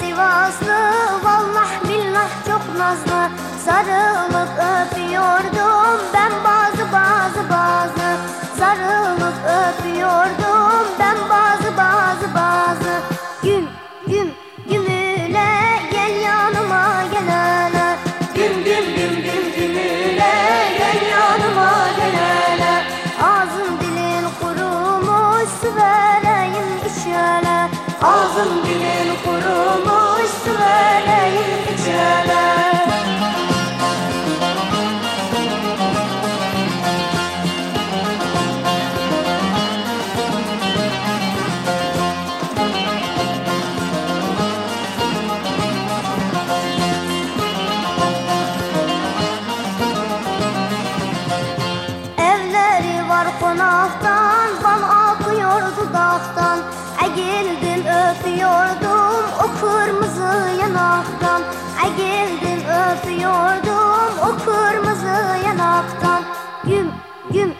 Sivaslı vallah billah çok nazlı. Sarılıp öpüyordum ben bazı bazı bazı. Sarılıp öpüyordum Ağzım gülün kurumuş Evleri var konaktan, bal akıyor dudaktan. Agildim öpüyordum o kırmızı yanaktan. Agildim öpüyordum o kırmızı yanaktan. Güm güm.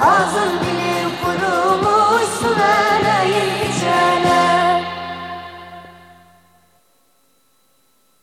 Azul.